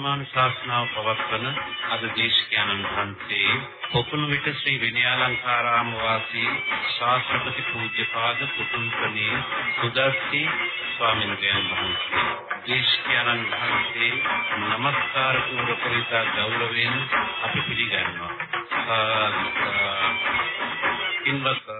ධර්මානුශාසනාව පවත්වන අද දේශකයන්න් වහන්සේ පොකුණු විට ශ්‍රී විනයාලංකාරාම වාසී ශාස්ත්‍රපති පූජ්‍යපාද පුතුන්කනේ සුදස්සි ස්වාමීන් වහන්සේ දේශකයන්න් වහන්සේ নমස්කාර පූර්වක විතා ගෞරවයෙන් අපි පිළිගන්නවා. ඉන්වත්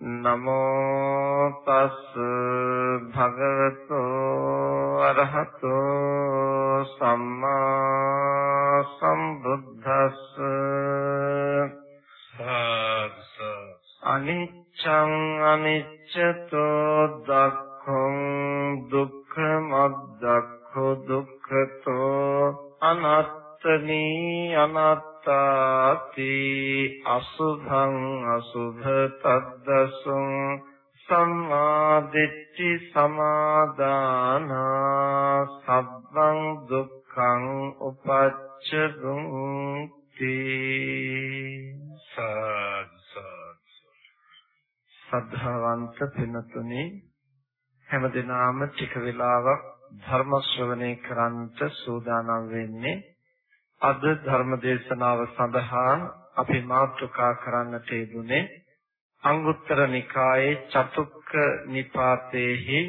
නමෝ තස් භගවතු අරහතෝ සම්මා සම්බුද්දස්ස අනිච්ඡං අනිච්චතෝ දක්ඛං දුක්ඛමද්දක්ඛෝ දුක්ඛතෝ අනත්තනී අනත්තාති අසුභං අසුභ තද්දසුං සම්මාදිට්ඨි සමාදානා සබ්බං දුක්ඛං උපච්චුන්ති සද්ධාවන්ත පින්තුනි හැමදිනාම ටික වෙලාවක් ධර්ම ශ්‍රවණය කරන්ට සූදානම් වෙන්නේ අද ධර්ම දේශනාව සඳහා අපි මාතෘකා කරන්නට යෙදුනේ අංගුත්තර නිකායේ චතුක්ක නිපාතේහි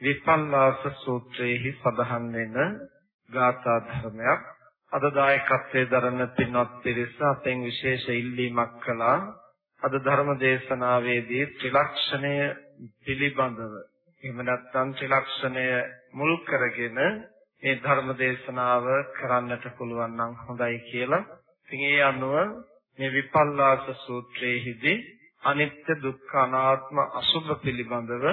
විපල්ලාස සූත්‍රයේහි සඳහන් වෙන ගාථා ධර්මයක්. අද දායකත්වයේ දරන පින්වත් පිරිස අතෙන් විශේෂ ඉල්ලීමක් කළා. අද ධර්ම දේශනාවේදී ත්‍රිලක්ෂණය පිළිබඳව එහෙම නැත්නම් ත්‍රිලක්ෂණය මුල් කරගෙන මේ ධර්ම දේශනාව කරන්නට පුළුවන් නම් හොඳයි කියලා. ඉතින් ඒ අනුව මේ විපල්ලාස සූත්‍රයේදී අනිත්‍ය දුක්ඛ අනාත්ම අසුභ පිළිබඳව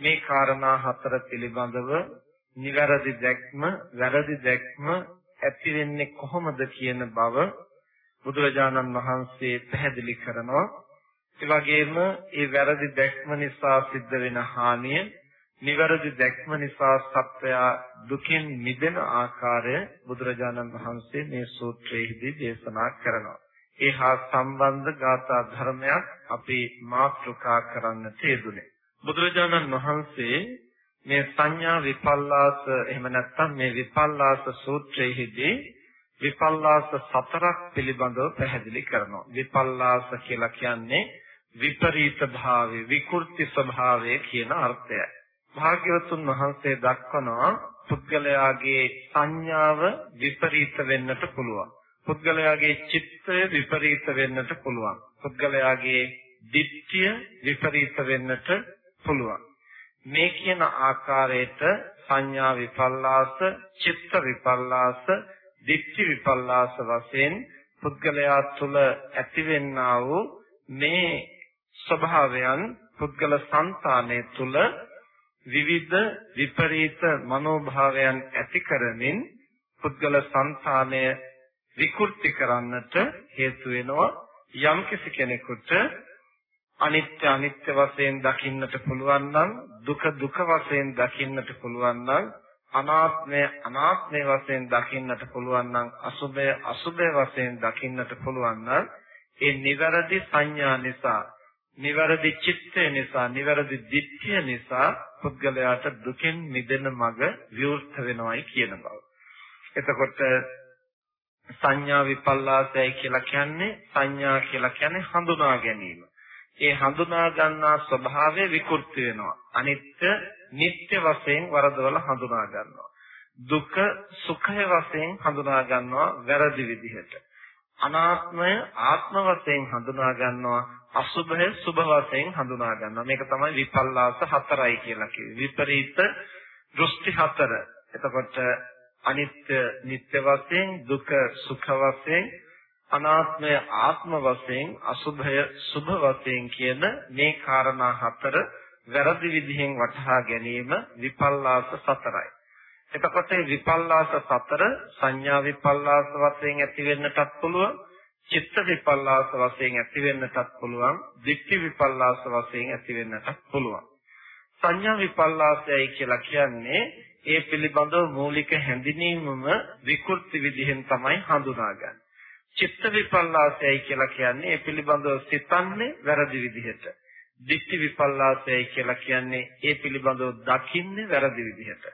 මේ කාරණා හතර පිළිබඳව නිවැරදි දැක්ම වැරදි දැක්ම ඇති වෙන්නේ කොහොමද කියන බව බුදුරජාණන් වහන්සේ පැහැදිලි කරනවා ඒ වගේම ඒ වැරදි දැක්ම නිසා සිද්ධ වෙන හානිය නිවැරදි දැක්ම නිසා සත්වයා දුකින් මිදෙන ආකාරය බුදුරජාණන් වහන්සේ මේ සූත්‍රයේදී දේශනා කරනවා ඒ හා සම්බන්ධ ගාථා ධර්මයක් අපි මාතෘකා කරන්නට යෙදුනේ. බුදුරජාණන් වහන්සේ මේ සංඥා විපල්ලාස එහෙම නැත්නම් මේ විපල්ලාස සූත්‍රයේදී විපල්ලාස සතරක් පිළිබඳව පැහැදිලි කරනවා. විපල්ලාස කියලා කියන්නේ විපරීත භාවය, විකෘති ස්වභාවය කියන අර්ථයයි. භාග්‍යවතුන් වහන්සේ දක්වනවා පුද්ගලයාගේ සංඥාව විපරීත වෙන්නට පුළුවන්. පුද්ගලයාගේ චිත්තය විපරීත වෙන්නට පුළුවන්. පුද්ගලයාගේ දිට්ඨිය විපරීත වෙන්නට පුළුවන්. මේ කියන ආකාරයට සංඥා විපල්ලාස, චිත්ත විපල්ලාස, දිට්ඨි විපල්ලාස වශයෙන් පුද්ගලයා තුළ ඇතිවෙනා වූ මේ ස්වභාවයන් පුද්ගල సంతානය තුළ විවිධ විපරීත මනෝභාවයන් ඇති කරමින් පුද්ගල సంతානය විකෘති කරන්නට හේතු වෙනවා. යම් කෙනෙකුට අනිත්‍ය අනිත්‍ය වශයෙන් දකින්නට පුළුවන් නම් දුක දුක වශයෙන් දකින්නට පුළුවන් නම් අනාත්මය අනාත්මය වශයෙන් දකින්නට පුළුවන් නම් අසුභය අසුභය වශයෙන් දකින්නට පුළුවන් නම් ඒ නිවැරදි සංඥා නිසා නිවැරදි චිත්තය නිසා නිවැරදි දිට්ඨිය නිසා පුද්ගලයාට දුකෙන් මිදෙන මඟ විවෘත වෙනවයි කියන බව. එතකොට සංඥා විපල්ලාසයයි කියලා කියන්නේ සංඥා කියලා කියන්නේ හඳුනා ගැනීම. ඒ හඳුනා ගන්නා ස්වභාවය විකෘති වෙනවා. අනිත්‍ය නිට්ටය වශයෙන් වරදවල හඳුනා ගන්නවා. දුක සුඛය වශයෙන් හඳුනා ගන්නවා වැරදි විදිහට. අනාත්මය ආත්ම වශයෙන් හඳුනා ගන්නවා අසුභය සුභ වශයෙන් හඳුනා ගන්නවා මේක තමයි විපල්ලාස හතරයි කියලා කිව්වේ විපරීත දෘෂ්ටි හතර එතකොට අනිත්‍ය නිට්ටය වශයෙන් දුක සුඛ වශයෙන් අනාත්මය ආත්ම වශයෙන් අසුභය සුභ වශයෙන් කියන මේ காரணා හතර වැරදි විදිහෙන් වටහා ගැනීම විපල්ලාස සතරයි. එතකොට විපල්ලාස සතර සංඥා විපල්ලාස වශයෙන් ඇති වෙන්නටත් පුළුවන්, චිත්ත විපල්ලාස වශයෙන් ඇති වෙන්නටත් පුළුවන්, දික්ටි විපල්ලාස වශයෙන් ඇති වෙන්නටත් පුළුවන්. සංඥා විපල්ලාසයයි කියලා කියන්නේ ඒ පිළිබඳව මූලික හැඳිනීමම විකෘති විදිහෙන් තමයි හඳුනාගන්නේ. චිත්ත විපල්ලාසයයි කියලා කියන්නේ ඒ පිළිබඳව සිතන්නේ වැරදි විදිහට. දික්ටි විපල්ලාසයයි කියලා කියන්නේ ඒ පිළිබඳව දකින්නේ වැරදි විදිහට.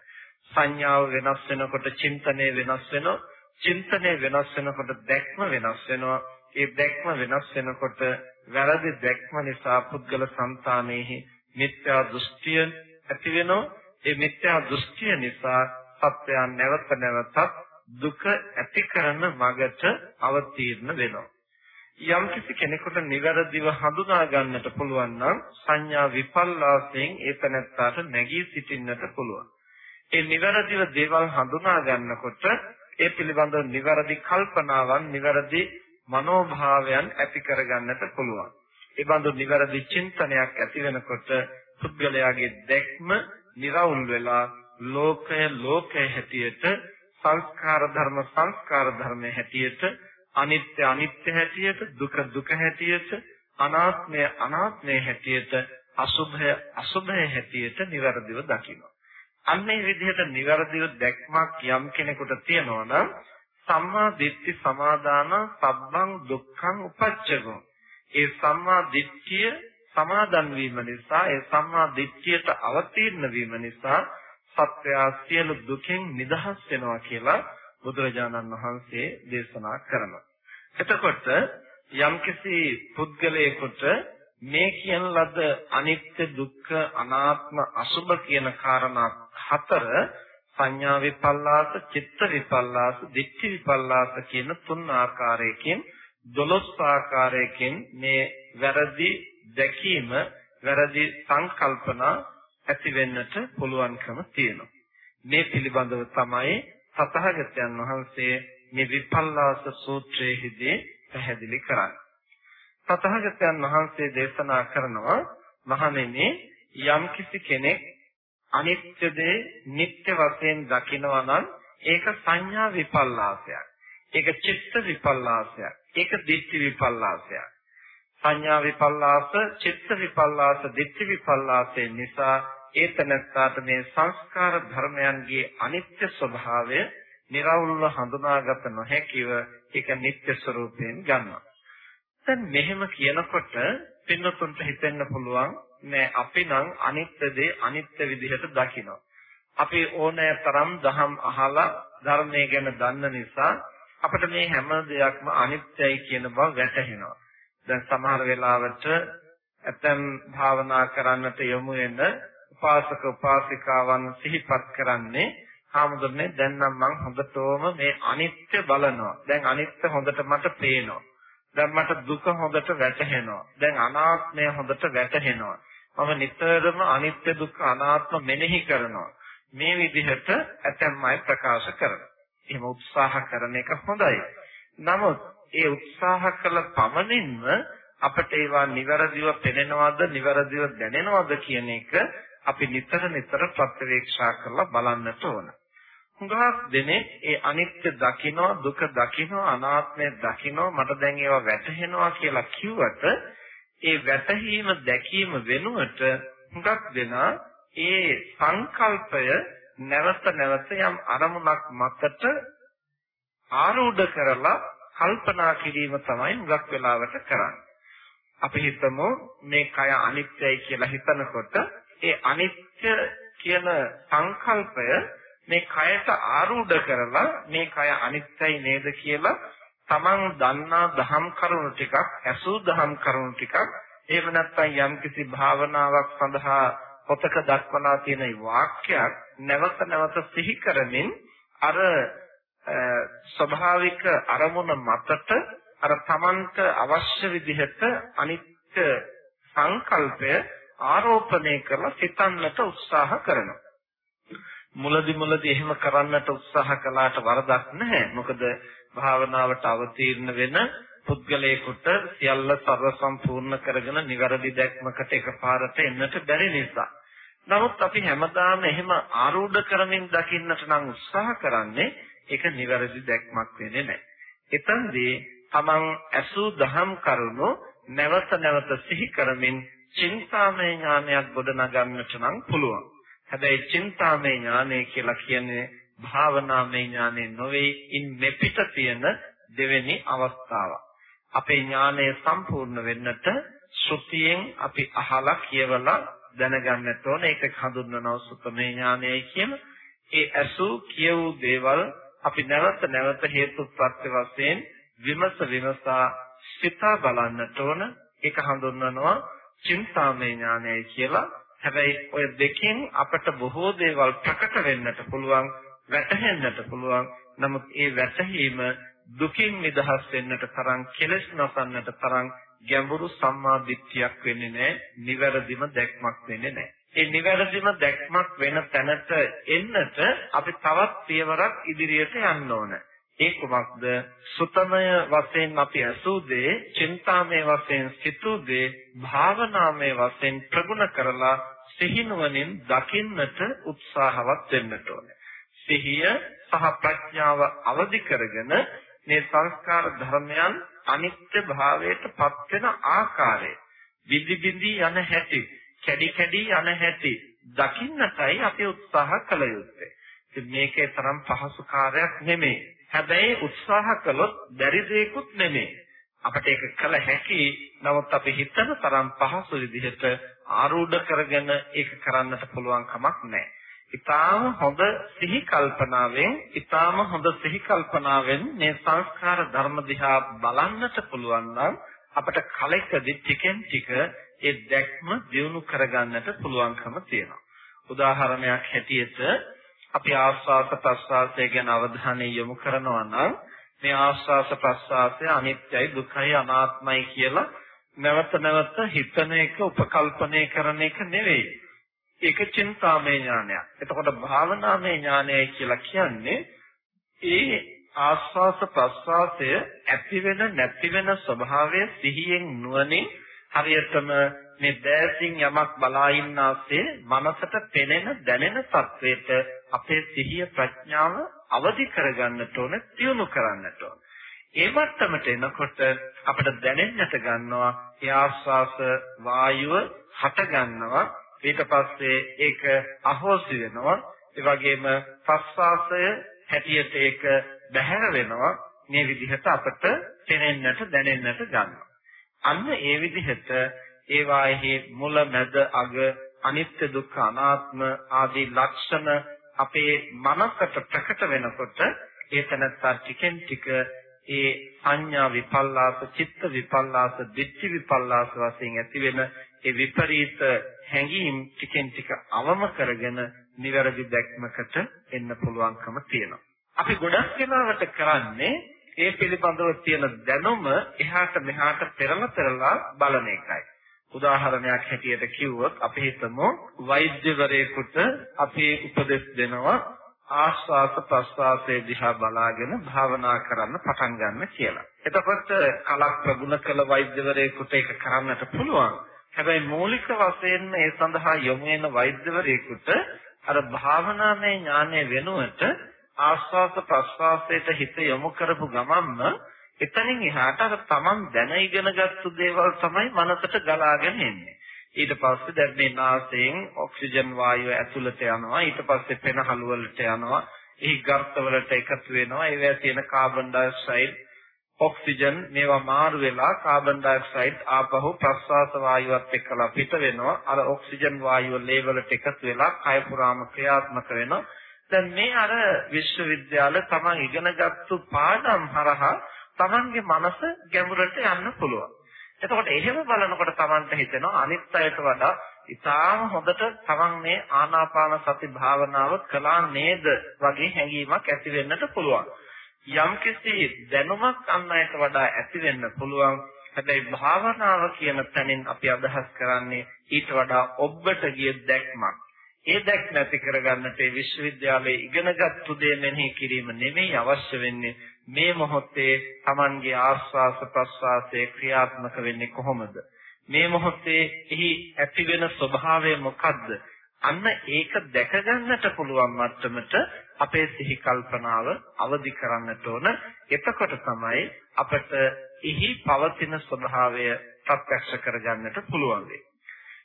සංඥාව වෙනස් වෙනකොට චින්තනය වෙනස් වෙනවා. චින්තනය වෙනස් වෙනකොට දැක්ම වෙනස් වෙනවා. ඒ දැක්ම වෙනස් වෙනකොට වැරදි දැක්ම නිසා පුද්ගල సంతානෙහි මිත්‍යා දෘෂ්ටිය ඇති වෙනවා. ඒ මිත්‍යා දෘෂ්ටිය නිසා සත්‍යයන් නැවත නැවතත් දුක ඇති කරන මගට අවතීර්ණ වෙනවා. යම් කිසි කෙනෙකුට නිවැරදිව හඳුනා ගන්නට පුළුවන් නම් සංඥා විපල්ලාසයෙන් ඒතනත්තාට නැගී සිටින්නට පුළුවන්. ඒ නිවැරදිව දේවල් හඳුනා ගන්නකොට ඒ පිළිබඳව නිවැරදි කල්පනාවන් නිවැරදි මනෝභාවයන් ඇති කරගන්නට පුළුවන්. ඒ බඳු නිවැරදි චින්තනයක් ඇති වෙනකොට පුද්ගලයාගේ දැක්ම निराවුල් වෙලා ලෝකය ලෝකයේ හැටියට සංස්කාර ධර්ම සංස්කාර ධර්මයේ හැටියට අනිත්‍ය අනිත්‍ය හැටියට දුක දුක හැටියට අනාත්මය අනාත්මය හැටියට අසුභය අසුභය හැටියට નિවරදිව දකිනවා අන්නේ විදිහට નિවරදිව දැක්මක් යම් කෙනෙකුට තියෙනවා නම් සම්මා දිට්ඨි සමාදාන සබ්බං දුක්ඛං උපච්චගෝ. ඒ සම්මා දිට්ඨිය සමාදන් වීම නිසා ඒ සම්මා දිට්ඨියට අවතීර්ණ වීම නිසා සත්‍යය සියලු දුකෙන් නිදහස් වෙනවා කියලා බුදුරජාණන් වහන්සේ දේශනා කරනවා. එතකොට යම්කිසි පුද්ගලයෙකුට මේ කියන ලද අනිත්‍ය දුක්ඛ අනාත්ම අසුභ කියන කාරණා හතර සංඥා විපල්ලාස, චිත්ත විපල්ලාස, දිට්ඨි විපල්ලාස කියන තුන් ආකාරයකින් දොළොස් ආකාරයකින් මේ වැරදි දැකීම, වැරදි සංකල්පනා ඇති වෙන්නට පුළුවන්කම තියෙනවා. මේ පිළිබඳව තමයි සතහගතයන් වහන්සේ මේ විපල්ලාස සූත්‍රයේදී පැහැදිලි කරන්නේ. තථාගතයන් වහන්සේ දේශනා කරනවා මහණෙනි යම්කිසි කෙනෙක් අනිත්‍ය දේ නිට්ටය වශයෙන් දකිනවා නම් ඒක සංඥා විපල්ලාසයක්. ඒක චිත්ත විපල්ලාසයක්. ඒක දිට්ඨි විපල්ලාසයක්. සංඥා විපල්ලාස, චිත්ත විපල්ලාස, දිට්ඨි විපල්ලාසයෙන් නිසා ඒතනත්තාට මේ සංස්කාර ධර්මයන්ගේ අනිත්‍ය ස්වභාවය નિරවුල්ව හඳුනාගත නොහැකිව ඒක නිත්‍ය ස්වરૂපයෙන් ගන්නවා. දැන් මෙහෙම කියනකොට පින්නතුන්ට හිතෙන්න පුළුවන් නෑ අපි නම් අනිත්‍ය දේ අනිත්‍ය විදිහට දකිනවා. අපි ඕනෑ තරම් දහම් අහලා ධර්මයේ ගැන දන්න නිසා අපිට මේ හැම දෙයක්ම අනිත්‍යයි කියන බව වැටහෙනවා. දැන් සමහර වෙලාවට ඇතම් භාවනා කරන්නට යොමු වෙන උපාසක උපාසිකාවන් සිහිපත් කරන්නේ හාමුදුරනේ දැන් නම් මං හොඳටම මේ අනිත්‍ය බලනවා. දැන් අනිත්‍ය හොඳට මට පේනවා. දැන් මට දුක හොඳට වැටහෙනවා. දැන් අනාත්මය හොඳට වැටහෙනවා. මම නිතරම අනිත්‍ය දුක්ඛ අනාත්ම මෙනෙහි කරනවා. මේ විදිහට ඇතැම් අය ප්‍රකාශ කරනවා. එහෙම උත්සාහ කරන එක හොඳයි. නමුත් ඒ උත්සාහ කළ පමණින්ම අපට ඒවා નિවරදිව පෙනෙනවද, નિවරදිව දැනෙනවද කියන එක අපි නිතර නිතර ප්‍රත්‍යවේක්ෂා කරලා බලන්නට ඕන. හුඟක් දෙනේ ඒ අනිත්‍ය දකින්න දුක දකින්න අනාත්මය දකින්න මට දැන් ඒවා වැටහෙනවා කියලා කිව්වට ඒ වැටහීම දැකීම වෙනුවට හුඟක් දෙනා ඒ සංකල්පය නැවත නැවත යම් අරමුණක් මතට ආරූඪ කරලා කල්පනා කිරීම තමයි හුඟක් වෙලාවට කරන්නේ. අපි හිතමු මේ කය අනිත්‍යයි කියලා හිතනකොට ඒ අනිත්‍ය කියන සංකල්පය මේ කයට ආරූඪ කරලා මේ කය අනිත්‍යයි නේද කියලා තමන් දන්නා දහම් කරුණු ටිකක් ඇසූ දහම් කරුණු ටිකක් එහෙම නැත්නම් යම්කිසි භාවනාවක් සඳහා පොතක දක්වලා තියෙන වාක්‍යයක් නැවත නැවත සිහි කරමින් අර ස්වභාවික අරමුණ මතට අර තමන්ට අවශ්‍ය විදිහට අනිත්‍ය සංකල්පය ආරෝපණය කරලා සිතන්නට උත්සාහ කරනවා. මුලදි මුලදි එහෙම කරන්නට උත්සාහ කළාට වරදක් නැහැ. මොකද භාවනාවට අවතීර්ණ වෙන පුද්ගලයෙකුට සියල්ල සර්ව සම්පූර්ණ කරගෙන නිවැරදි දැක්මකට එකපාරට එන්නට බැරි නිසා. නමුත් අපි හැමදාම එහෙම ආරූඪ කරමින් දකින්නට නම් උත්සාහ කරන්නේ ඒක නිවැරදි දැක්මක් වෙන්නේ නැහැ. එතනදී තමන් ඇසූ දහම් කරුණු නැවත නැවත සිහි කරමින් චින්තාමය ඥානයක් ගොඩනගන්නට නම් පුළුවන්. හැබැයි චින්තාමය ඥානය කියලා කියන්නේ භාවනාමය ඥානෙ නොවේ. ඉන් මෙපිට තියෙන දෙවෙනි අවස්ථාව. අපේ ඥානය සම්පූර්ණ වෙන්නට ශ්‍රුතියෙන් අපි අහලා කියවලා දැනගන්නට ඕන. ඒක හඳුන්වනවා සුතමේ ඥානයයි කියන. ඒ අසු කියවූ දේවල් අපි නැවත නැවත හේතු ප්‍රත්‍ය වශයෙන් විමස විමසා සිතා බලන්නට ඕන. ඒක හඳුන්වනවා චින්තාමය ඥානයයි කියලා. හැබැයි ඔය දෙකෙන් අපට බොහෝ දේවල් ප්‍රකට වෙන්නට පුළුවන්, වැටහෙන්නට පුළුවන්. නමුත් ඒ වැටහීම දුකින් නිදහස් වෙන්නට තරම් කෙලෙස් නසන්නට තරම් ගැඹුරු සම්මා දිට්ඨියක් වෙන්නේ නැහැ. නිවැරදිම දැක්මක් වෙන්නේ නැහැ. ඒ නිවැරදිම දැක්මක් වෙන තැනට එන්නට අපි තවත් පියවරක් ඉදිරියට යන්න ඕන. ඒ කුමක්ද? සුතමය වශයෙන් අපි අසූ දේ, චින්තාමය වශයෙන් සිතූ දේ, භාවනාමය වශයෙන් ප්‍රගුණ කරලා සිහිනුවණින් දකින්නට උත්සාහවත් වෙන්නට ඕනේ. සිහිය සහ ප්‍රඥාව අවදි කරගෙන මේ සංස්කාර ධර්මයන් අනිත්‍ය භාවයට පත් වෙන ආකාරය විදි විදි යන හැටි කැඩි කැඩි යන හැටි දකින්නටයි අපි උත්සාහ කළ යුත්තේ. ඉතින් මේකේ තරම් පහසු කාර්යයක් නෙමෙයි. හැබැයි උත්සාහ කළොත් බැරි දෙයක්ුත් නෙමෙයි. අපිට ඒක කළ හැකි. නමුත් අපි හිතන තරම් පහසු විදිහට ආරූඪ කරගෙන ඒක කරන්නට පුළුවන් කමක් නැහැ. ඊටාම හොඳ සිහි කල්පනාවෙන් ඊටාම හොඳ සිහි කල්පනාවෙන් මේ සංස්කාර ධර්ම දිහා බලන්නට පුළුවන් නම් අපට කලෙකදී ටිකෙන් ටික ඒ දැක්ම දියුණු කරගන්නට පුළුවන්කම තියෙනවා. උදාහරණයක් හැටියට අපි ආස්වාස ප්‍රස්වාසය ගැන අවධානය යොමු කරනවා නම් මේ ආස්වාස ප්‍රස්වාසය අනිත්‍යයි දුකයි අනාත්මයි කියලා නැවත නැවත හිතන එක උපකල්පනය කරන එක නෙවෙයි. ඒක චින්තාමය ඥානයක්. එතකොට භාවනාමය ඥානය කියලා කියන්නේ ඒ ආස්වාස ප්‍රස්වාසය ඇති වෙන නැති වෙන ස්වභාවය සිහියෙන් නුවණින් හරියටම මේ දැසින් යමක් බලා ඉන්නාසේ මනසට පෙනෙන දැනෙන තත්වයට අපේ සිහිය ප්‍රඥාව අවදි කරගන්නට ඕන, තියුණු කරන්නට ඕන. ඒ මට්ටමට එනකොට අපිට දැනෙන්නට ගන්නවා ඒ ආස්වාස වායුව හට ගන්නවා ඊට පස්සේ ඒක අහෝසි වෙනවා. ඒ වගේම ප්‍රස්වාසය හැටියට ඒක බැහැර වෙනවා. මේ විදිහට අපට තේරෙන්නට දැනෙන්නට ගන්නවා. අන්න ඒ විදිහට ඒ වායේ මුල මැද අග අනිත්‍ය දුක්ඛ අනාත්ම ආදී ලක්ෂණ අපේ මනසට ප්‍රකට වෙනකොට ඒ තනත්තා ටිකෙන් ටික ඒ සංඥා විපල්ලාස චිත්ත විපල්ලාස දිට්ඨි විපල්ලාස වශයෙන් ඇති වෙන ඒ විපරීත හැඟීම් ටිකෙන් ටික අවම කරගෙන නිවැරදි දැක්මකට එන්න පුළුවන්කම තියෙනවා. අපි ගොඩක් වෙලාවට කරන්නේ ඒ පිළිබඳව තියෙන දැනුම එහාට මෙහාට පෙරලා පෙරලා බලන එකයි. උදාහරණයක් හැටියට කිව්වොත් අපි හිතමු වෛද්‍යවරයෙකුට අපි උපදෙස් දෙනවා ආස්වාස ප්‍රස්වාසයේ දිහා බලාගෙන භාවනා කරන්න පටන් ගන්න කියලා. එතකොට කලක් ප්‍රගුණ කළ වෛද්‍යවරයෙකුට ඒක කරන්නට පුළුවන්. හැබැයි මූලික වශයෙන් ඒ සඳහා යොමු වෙන වෛද්‍යවරයෙකුට අර භාවනාමය ඥානය වෙනුවට ආස්වාස ප්‍රස්වාසයට හිත යොමු කරපු ගමන්ම එතනින් එහාට අර තමන් දැන ඉගෙනගත්තු දේවල් තමයි මනසට ගලාගෙන එන්නේ. ඊට පස්සේ දැන් මේ නාසයෙන් ඔක්සිජන් වායුව ඇතුළට යනවා. ඊට පස්සේ පෙනහළු වලට යනවා. එහි ගර්ත වලට එකතු වෙනවා. ඒවැය තියෙන කාබන් ඩයොක්සයිඩ් ඔක්සිජන් මේවා මාරු වෙලා කාබන් ඩයොක්සයිඩ් ආපහු ප්‍රශ්වාස වායුවත් එක්කලා පිට වෙනවා. අර ඔක්සිජන් වායුව ලේවලට එකතු වෙලා කය පුරාම ක්‍රියාත්මක වෙනවා. දැන් මේ අර විශ්වවිද්‍යාල තමන් ඉගෙනගත්තු පාඩම් හරහා තමන්ගේ මනස ගැඹුරට යන්න පුළුවන් එතකොට එහෙම බලනකොට තමන්ට හිතෙනවා අනිත් අයට වඩා ඉතාම හොඳට තමන් මේ ආනාපාන සති භාවනාව කළා නේද වගේ හැඟීමක් ඇති වෙන්නට පුළුවන් යම්කිසි දැනුමක් අන් අයට වඩා ඇති වෙන්න පුළුවන්. හැබැයි භාවනාව කියන තැනින් අපි අදහස් කරන්නේ ඊට වඩා ඔබට ගිය දැක්මක්. ඒ දැක් නැති කරගන්නට ඒ විශ්වවිද්‍යාලයේ ඉගෙනගත්තු දේ මෙනෙහි කිරීම නෙමෙයි අවශ්‍ය වෙන්නේ. මේ මොහොතේ Tamanගේ ආස්වාස ප්‍රස්වාසයේ ක්‍රියාත්මක වෙන්නේ කොහොමද? මේ මොහොතේ එහි ඇති වෙන ස්වභාවය මොකද්ද? අන්න ඒක දැක ගන්නට පුළුවන් මට්ටමට අපේ සිහි කල්පනාව අවදි කරන්නට ඕන. එතකොට තමයි අපට එහි පවතින ස්වභාවය ප්‍රත්‍යක්ෂ කරගන්නට පුළුවන් වෙන්නේ.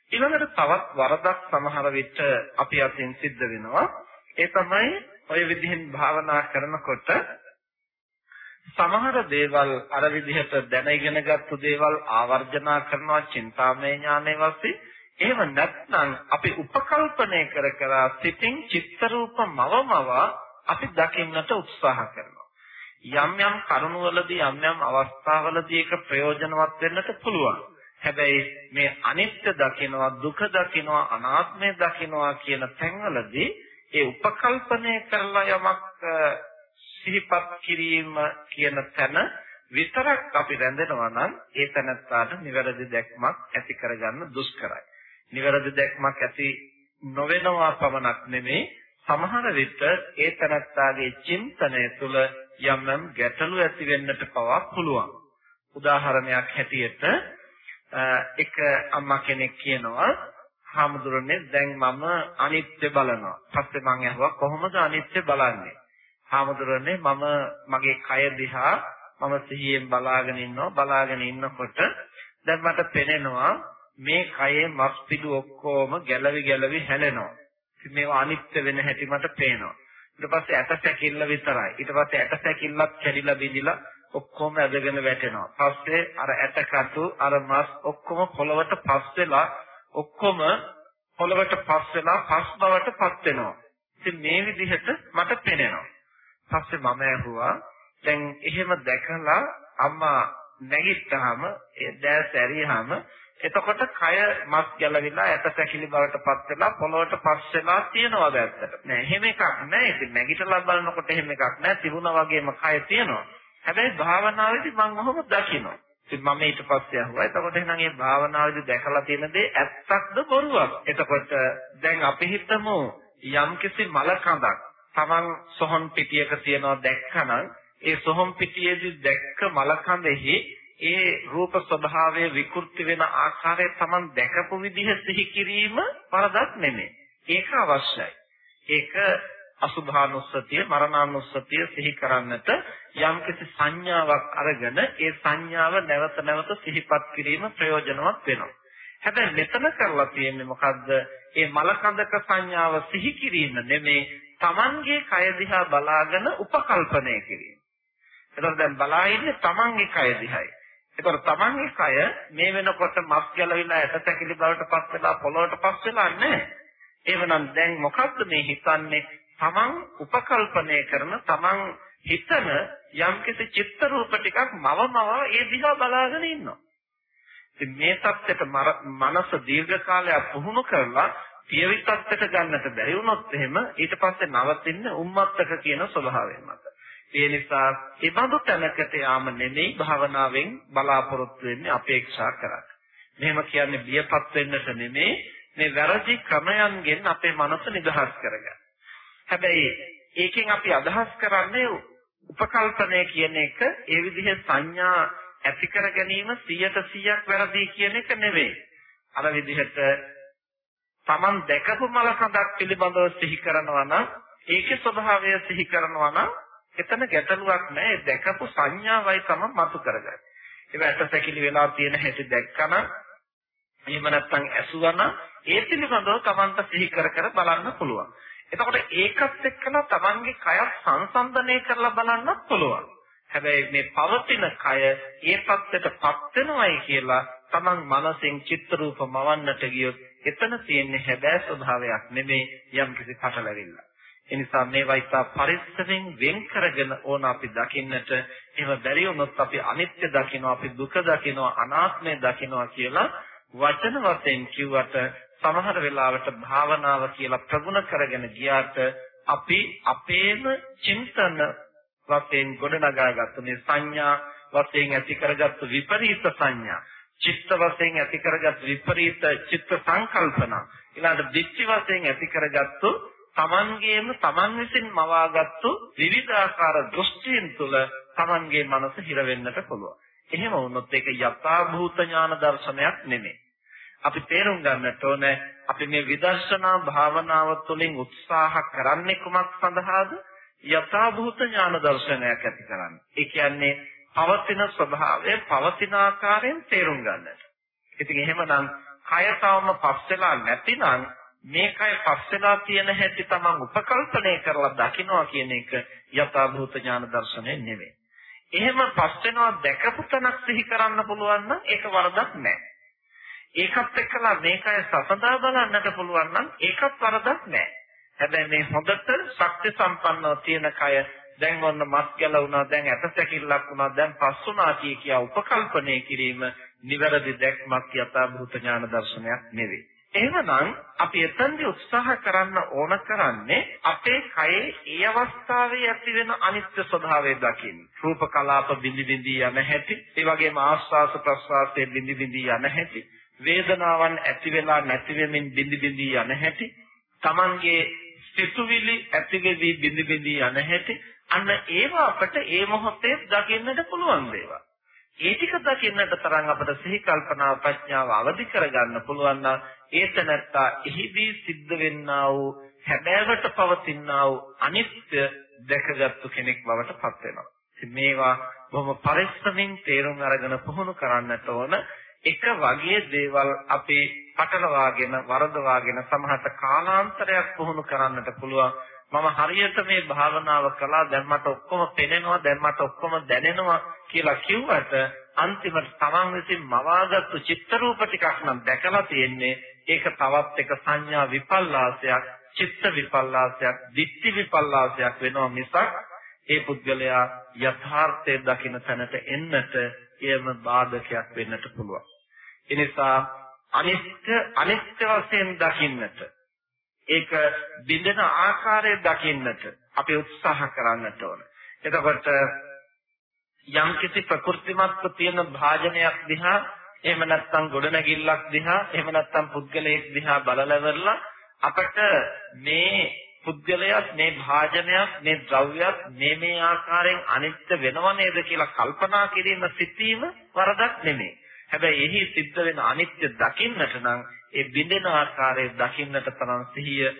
ඊළඟට තවත් වරදක් සමහර විට අපි අතින් සිද්ධ වෙනවා. ඒ තමයි ඔය විදිහෙන් භාවනා කරනකොට සමහර දේවල් අර විදිහට දැන ඉගෙනගත්තු දේවල් ආවර්ජනා කරනවා චින්තාමය ඥානයේ වශයෙන්. එහෙම නැත්නම් අපි උපකල්පනය කර කර සිතින් චිත්ත රූප මවමව අපි දකින්නට උත්සාහ කරනවා. යම් යම් කරුණවලදී යම් යම් අවස්ථාවලදී ඒක ප්‍රයෝජනවත් වෙන්නට පුළුවන්. හැබැයි මේ අනිත්‍ය දකිනවා දුක දකිනවා අනාත්මය දකිනවා කියන තැන්වලදී ඒ උපකල්පනය කරලා යමක් සිහිපත් කිරීම කියන තැන විතරක් අපි රැඳෙනවා නම් ඒ තැනත්තාට නිවැරදි දැක්මක් ඇති කරගන්න දුෂ්කරයි. නිවැරදි දැක්මක් ඇති නොවෙනවා පමණක් නෙමෙයි සමහර විට ඒ තැනත්තාගේ චින්තනය තුළ යම් යම් ගැටලු ඇති වෙන්නට පවා පුළුවන්. උදාහරණයක් හැටියට එක අම්මා කෙනෙක් කියනවා හාමුදුරනේ දැන් මම අනිත්‍ය බලනවා. පස්සේ මං අහුවා කොහොමද අනිත්‍ය බලන්නේ? හාමුදුරනේ මම මගේ කය දිහා මම සිහියෙන් බලාගෙන ඉන්නවා. බලාගෙන ඉන්නකොට දැන් මට පෙනෙනවා මේ කයේ මස් පිඩු ඔක්කොම ගැලවි ගැලවි හැලෙනවා. ඉතින් මේවා අනිත්‍ය වෙන හැටි මට පේනවා. ඊට පස්සේ ඇට සැකිල්ල විතරයි. ඊට පස්සේ ඇට සැකිල්ලත් කැඩිලා බිඳිලා ඔක්කොම ඇදගෙන වැටෙනවා. පස්සේ අර ඇට කටු අර මස් ඔක්කොම පොළවට පස් වෙලා ඔක්කොම පොළවට පස් වෙලා පස් බවට පත් වෙනවා. ඉතින් මේ විදිහට මට පේනවා. පස්සේ මම ඇහුවා දැන් එහෙම දැකලා අම්මා නැගිට්ටාම ඒ දැස් ඇරියාම එතකොට කය මස් ගැලවිලා ඇට සැකිලි බවට පත් වෙලා පොළොවට පස් වෙලා තියනවාද ඇත්තට නෑ එහෙම එකක් නෑ. ඉතින් නැගිටලා බලනකොට එහෙම එකක් නෑ. තිබුණා වගේම කය තියෙනවා. හැබැයි භාවනාවේදී මම ඔහොම දකිනවා. ඉතින් මම ඊට පස්සේ අහුවා එතකොට එහෙනම් මේ භාවනාවේදී දැකලා තියෙන දේ ඇත්තක්ද බොරුවක් එතකොට දැන් අපි හිතමු යම්කිසි මල කඳක් Taman සොහන් පිටියක තියනවා දැක්කනම් ඒ සොහන් පිටියේදී දැක්ක මලකඳෙහි ඒ රූප ස්වභාවය විකෘති වෙන ආකාරය Taman දැකපු විදිහ සිහි කිරීම වරදක් නෙමෙයි. ඒක අවශ්‍යයි. ඒක අසුභානුස්සතිය මරණානුස්සතිය සිහි කරන්නට යම්කිසි සංඥාවක් අරගෙන ඒ සංඥාව නැවත නැවත සිහිපත් කිරීම ප්‍රයෝජනවත් වෙනවා. හැබැයි මෙතන කරලා තියෙන්නේ මොකද්ද? ඒ මලකඳක සංඥාව සිහි කිරීම නෙමේ තමන්ගේ කය දිහා බලාගෙන උපකල්පනය කිරීම. එතකොට දැන් බලා ඉන්නේ තමන්ගේ කය දිහායි. එතකොට තමන්ගේ කය මේ වෙනකොට මස් ගැලවිලා ඇටසැකිලි බවට පත් වෙලා පොළොවට පත් වෙලා නැහැ. එවනම් දැන් මොකද්ද මේ හිතන්නේ? තමන් උපකල්පනය කරන තමන් හිතන යම්කිසි චිත්ත රූප ටිකක් මවමව ඒ දිහා බලාගෙන ඉන්නවා. ඉතින් මේ தත්ත්වයට මනස දීර්ඝ කාලයක් පුහුණු කරලා පියවි තත්ත්වයට ගන්නට බැරි වුණොත් එහෙම ඊට පස්සේ නවතින්න උම්මත්තක කියන ස්වභාවය මත. ඒ නිසා ඒ බඳු තැනකට යාම නෙමෙයි භාවනාවෙන් බලාපොරොත්තු වෙන්නේ අපේක්ෂා කරන්නේ. මෙහෙම කියන්නේ බියපත් වෙන්නට නෙමෙයි මේ වැරදි ක්‍රමයන්ගෙන් අපේ මනස නිදහස් කරගන්න. හැබැයි ඒකෙන් අපි අදහස් කරන්නේ උපකල්පනය කියන එක ඒ විදිහේ සංඥා ඇති කර ගැනීම 100% වැරදි කියන එක නෙවෙයි. අර විදිහට Taman දැකපු මල කඳක් පිළිබඳව සිහි කරනවා නම් ඒකේ ස්වභාවය සිහි කරනවා නම් එතන ගැටලුවක් නැහැ. දැකපු සංඥාවයි තමයි මතු කරගන්නේ. ඒකට සැකිලි වෙලා තියෙන හැටි දැක්කම එහෙම නැත්නම් ඇසුවන ඒ පිළිබඳව Tamanට සිහි කර කර බලන්න පුළුවන්. එතකොට ඒකත් එක්කලා Tamanගේ කයත් සංසන්දනය කරලා බලන්නත් පුළුවන්. හැබැයි මේ පවතින කය ඒ පැත්තටපත් වෙනවයි කියලා Taman මනසෙන් චිත්ත රූප මවන්නට ගියොත් එතන තියෙන්නේ හැබෑ ස්වභාවයක් නෙමෙයි යම්කිසි පටලැවිල්ල. ඒ නිසා මේවා ඉතා පරිස්සමෙන් වෙන් කරගෙන ඕන අපි දකින්නට එහෙම බැරි වුණොත් අපි අනිත්‍ය දකිනවා අපි දුක දකිනවා අනාත්මය දකිනවා කියලා වචන වශයෙන් කිව්වට සමහර වෙලාවට භාවනාව කියලා ප්‍රගුණ කරගෙන ගියාට අපි අපේම චින්තන වශයෙන් ගොඩනගාගත්තු මේ සංඥා වශයෙන් ඇති කරගත්තු විපරීත සංඥා චිත්ත වශයෙන් ඇති කරගත් විපරීත චිත්ත සංකල්පන ඊළඟට දික්ටි වශයෙන් ඇති කරගත්තු තමන්ගේම තමන් විසින් මවාගත්තු විවිධාකාර දෘෂ්ටීන් තුළ තමන්ගේ මනස හිර වෙන්නට පුළුවන්. එහෙම වුණොත් ඒක යථා භූත ඥාන දර්ශනයක් නෙමෙයි. අපි තේරුම් ගන්නට ඕනේ අපි මේ විදර්ශනා භාවනාව තුළින් උත්සාහ කරන්නේ කුමක් සඳහාද? යථාභූත ඥාන දර්ශනයක් ඇති කරන්න. ඒ කියන්නේ පවතින ස්වභාවය පවතින ආකාරයෙන් තේරුම් ගන්නට. ඉතින් එහෙමනම් කය තවම පස් වෙලා නැතිනම් මේ කය පස් වෙලා තියෙන හැටි තමන් උපකල්පනය කරලා දකිනවා කියන එක යථාභූත ඥාන දර්ශනය නෙවෙයි. එහෙම පස් වෙනවා දැකපු තැනක් සිහි කරන්න පුළුවන් නම් ඒක වරදක් නෑ. ඒකත් එක්කලා මේකය සසඳා බලන්නට පුළුවන් නම් ඒකත් වරදක් නෑ. හැබැයි මේ හොඳට ශක්ති සම්පන්නව තියෙන කය දැන් ඔන්න මස් ගැලුණා දැන් ඇටසැකිල්ලක් වුණා දැන් පස් වුණා කිය කියා උපකල්පනය කිරීම නිවැරදි දැක්මක් යථාභූත ඥාන දර්ශනයක් නෙවෙයි. එහෙමනම් අපි එතෙන්දී උත්සාහ කරන්න ඕන කරන්නේ අපේ කයේ ඒ අවස්ථාවේ ඇති වෙන අනිත්‍ය ස්වභාවය දකින්න. රූප කලාප බිඳි බිඳි යන හැටි, ඒ වගේම ආස්වාස ප්‍රස්වාසයේ බිඳි බිඳි යන හැටි, වේදනාවන් ඇති වෙලා නැති වෙමින් බිඳි බිඳි යන හැටි, Tamange සිතුවිලි ඇති වෙවි බිඳි බිඳි යන හැටි, අන්න ඒවා අපට ඒ මොහොතේ දකින්නට පුළුවන් දේවල්. ඒ ටික දකින්නට තරම් අපට සිහි කල්පනා ප්‍රඥාව අවදි කරගන්න පුළුවන් නම් ඒතනත්තා එහිදී සිද්ධ වෙන්නා වූ හැබෑවට පවතිනා වූ අනිත්‍ය දැකගත්තු කෙනෙක් බවට පත් වෙනවා. මේවා බොහොම පරිස්සමින් තේරුම් අරගෙන පුහුණු කරන්නට ඕන. එක වගේ දේවල් අපේ පටලවාගෙන වරදවාගෙන සමහරට කාලාන්තරයක් පුහුණු කරන්නට පුළුවන්. මම හරියට මේ භාවනාව කළා දැන් මට ඔක්කොම පෙනෙනවා දැන් මට ඔක්කොම දැනෙනවා කියලා කිව්වට අන්තිමට තමන් විසින් මවාගත්තු චිත්ත රූප ටිකක් නම් දැකලා තියෙන්නේ ඒක තවත් එක සංඥා විපල්ලාසයක් චිත්ත විපල්ලාසයක් ditthi විපල්ලාසයක් වෙනවා මිසක් ඒ පුද්ගලයා යථාර්ථය දකින තැනට එන්නට එයම බාධකයක් වෙන්නට පුළුවන්. එනිසා අනිත්‍ය අනිත්‍ය වශයෙන් දකින්නට ඒක බිඳෙන ආකාරය දකින්නට අපි උත්සාහ කරන්නට ඕන. එතකොට යම් කිසි ප්‍රකෘතිමත්ව තියෙන භාජනයක් දිහා එහෙම නැත්නම් ගොඩනැගිල්ලක් දිහා එහෙම නැත්නම් පුද්ගලයෙක් දිහා බලලවරලා අපට මේ පුද්ගලයාත් මේ භාජනයක් මේ ද්‍රව්‍යයක් මේ මේ ආකාරයෙන් අනිත්‍ය වෙනව නේද කියලා කල්පනා කිරීම සිටීම වරදක් නෙමෙයි. හැබැයි එහි සිද්ධ වෙන අනිත්‍ය දකින්නට නම් ඒ බිඳෙන ආකාරය දකින්නට තරම් සිහිය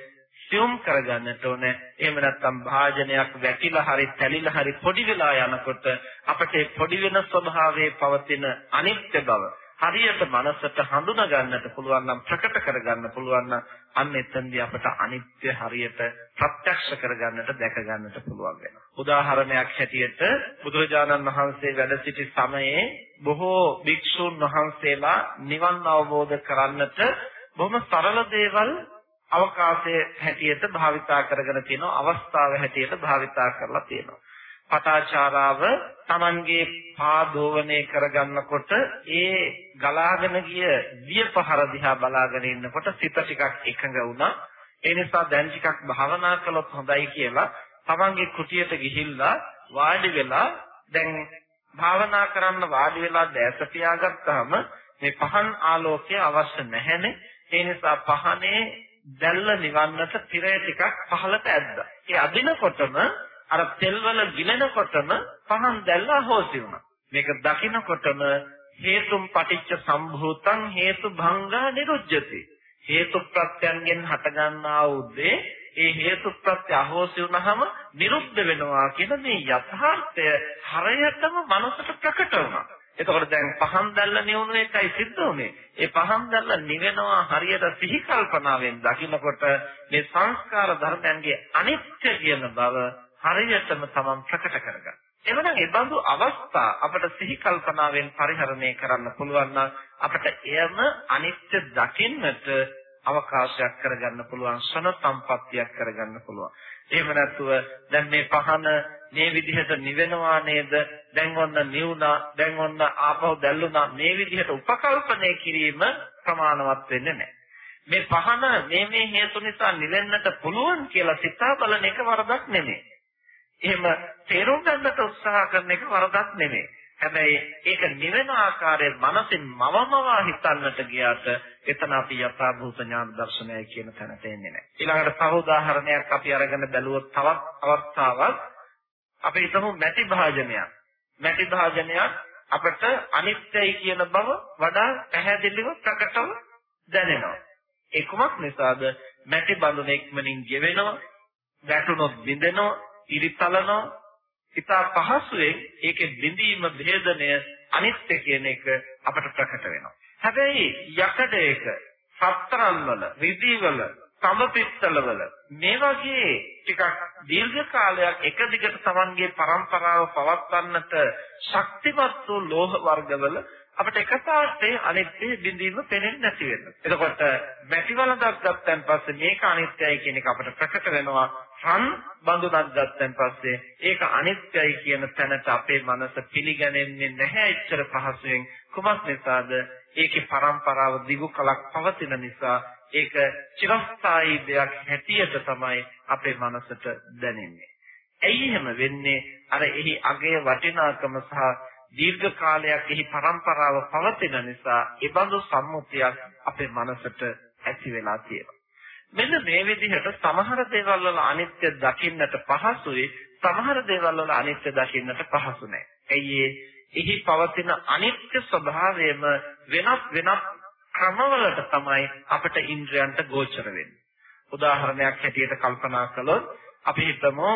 සියුම් කරගන්නට ඕනේ. එහෙම නැත්නම් භාජනයක් වැටිලා හරි තැලිලා හරි පොඩි වෙලා යනකොට අපට පොඩි වෙන ස්වභාවයේ පවතින අනිත්‍ය බව හරියට මනසට හඳුනා ගන්නට පුළුවන් නම් ප්‍රකට කර ගන්න පුළුවන් නම් අන්න එතෙන්දී අපට අනිත්‍ය හරියට ප්‍රත්‍යක්ෂ කර ගන්නට දැක ගන්නට පුළුවන් වෙනවා. උදාහරණයක් හැටියට බුදුරජාණන් වහන්සේ වැඩ සිටි සමයේ බොහෝ භික්ෂුන් වහන්සේලා නිවන් අවබෝධ කරන්නට බොහොම සරල දේවල් අවකාශයේ හැටියට භාවිතා කරගෙන තියෙනවා අවස්ථාව හැටියට භාවිතා කරලා තියෙනවා. පටාචාරාව Tamanගේ පාදෝවණය කරගන්නකොට ඒ ගලාගෙන ගිය දියපහර දිහා බලාගෙන ඉන්නකොට සිත ටිකක් එකඟ වුණා. ඒ නිසා දැන් ටිකක් භාවනා කළොත් හොඳයි කියලා Tamanගේ කුටියට ගිහිල්ලා වාඩි වෙලා දැන් භාවනා කරන්න වාඩි වෙලා දැස පියාගත්තාම මේ පහන් ආලෝකය අවශ්‍ය නැහැනේ. ඒ නිසා පහනේ දැල්ල නිවන්නට තිරය ටිකක් පහළට ඇද්දා. ඒ අදිනකොටම අර තෙල්වල ගිලෙනකොටම පහන් දැල්ල හොසි වුණා. මේක දකිනකොටම හේතුම් පටිච්ච සම්භූතං හේතු භංගා නිරුජ්ජති. හේතු ප්‍රත්‍යයන්ගෙන් හටගන්නා වූ දේ ඒ හේතු ප්‍රත්‍ය අහෝසි වුණාම නිරුද්ධ වෙනවා කියන මේ යථාර්ථය හරයටම මනසට ප්‍රකට වුණා. එතකොට දැන් පහන් දැල්ල නිවුණු එකයි සිද්ධ වුනේ. ඒ පහන් දැල්ල නිවෙනවා හරියට සිහි කල්පනාවෙන් දකිනකොට මේ සංස්කාර ධර්මයන්ගේ අනිත්‍ය කියන බව හරියටම තමන් ප්‍රකට කරගන්න. එවනම් ඒ බඳු අවස්ථා අපට සිහි කල්පනාවෙන් පරිහරණය කරන්න පුළුවන් නම් අපට එයම අනිත්‍ය දකින්නට අවකාශයක් කරගන්න පුළුවන් ශන සම්පත්තියක් කරගන්න පුළුවන්. එහෙම නැත්නම් දැන් මේ පහන මේ විදිහට නිවෙනවා නේද? දැන් ඔන්න නිවුණා, දැන් ඔන්න ආපහු දැල්ලුණා. මේ විදිහට උපකල්පනය කිරීම ප්‍රමාණවත් වෙන්නේ නැහැ. මේ පහන මේ මේ හේතු නිසා නිවෙන්නට පුළුවන් කියලා සිතා බලන එක වරදක් නෙමෙයි. එහෙම තේරුම් ගන්නට උත්සාහ කරන එක වරදක් නෙමෙයි. හැබැයි ඒක නිවෙන ආකාරයෙන් මනසින් මවමවා හිතන්නට ගියාට එතන අපි යථාභූත ඥාන දර්ශනය කියන තැනට එන්නේ නැහැ. ඊළඟට තව උදාහරණයක් අපි අරගෙන බැලුවොත් තවත් අවස්ථාවක් අපි හිතමු මැටි භාජනයක්. මැටි භාජනයක් අපට අනිත්‍යයි කියන බව වඩා පැහැදිලිව ප්‍රකටව දැනෙනවා. ඒ කුමක් නිසාද? මැටි බඳුන ඉක්මනින් ගෙවෙනවා, වැටුනොත් බිඳෙනවා, ඉරිතලනවා. ඉතා පහසුවෙන් ඒකේ බිඳීම භේදනය අනිත්‍ය කියන එක අපට ප්‍රකට වෙනවා. හැබැයි යකඩයක, සතරන් වල, රිදී වල, තඹ පිත්තල වල මේ වගේ ටිකක් දීර්ඝ කාලයක් එක දිගට Tamanගේ પરම්පරාව පවත්වන්නට ශක්තිමත් වූ ලෝහ වර්ගවල අපිට එකපාරට අනිත්‍ය බිඳීම පේන්නේ නැති වෙනවා. එතකොට මැටි වලක් ගත්තන් පස්සේ මේක අනිත්‍යයි කියන එක අපිට ප්‍රකට වෙනවා. රන් බඳුනක් ගත්තන් පස්සේ ඒක අනිත්‍යයි කියන තැනට අපේ මනස පිළිගැනෙන්නේ නැහැ එච්චර පහසුවෙන්. කුමක් නිසාද? ඒකේ પરම්පරාව දිගු කලක් පවතින නිසා ඒක චිරස්ථායී දෙයක් හැටියට තමයි අපේ මනසට දැනෙන්නේ. ඇයි එහෙම වෙන්නේ? අර එහි අගය වටිනාකම සහ දීර්ඝ කාලයක් එහි પરම්පරාව පවතින නිසා ඒ බඳු සම්මුතියක් අපේ මනසට ඇති වෙලා තියෙනවා. මෙන්න මේ විදිහට සමහර දේවල් වල අනිත්‍ය දකින්නට පහසුයි, සමහර දේවල් වල අනිත්‍ය දකින්නට පහසු නැහැ. ඇයි එහි පවතින අනිත්‍ය ස්වභාවයම වෙනස් වෙනස් ක්‍රමවලට තමයි අපිට ඉන්ද්‍රයන්ට ගෝචර වෙන්නේ. උදාහරණයක් හැටියට කල්පනා කළොත් අපි හිතමු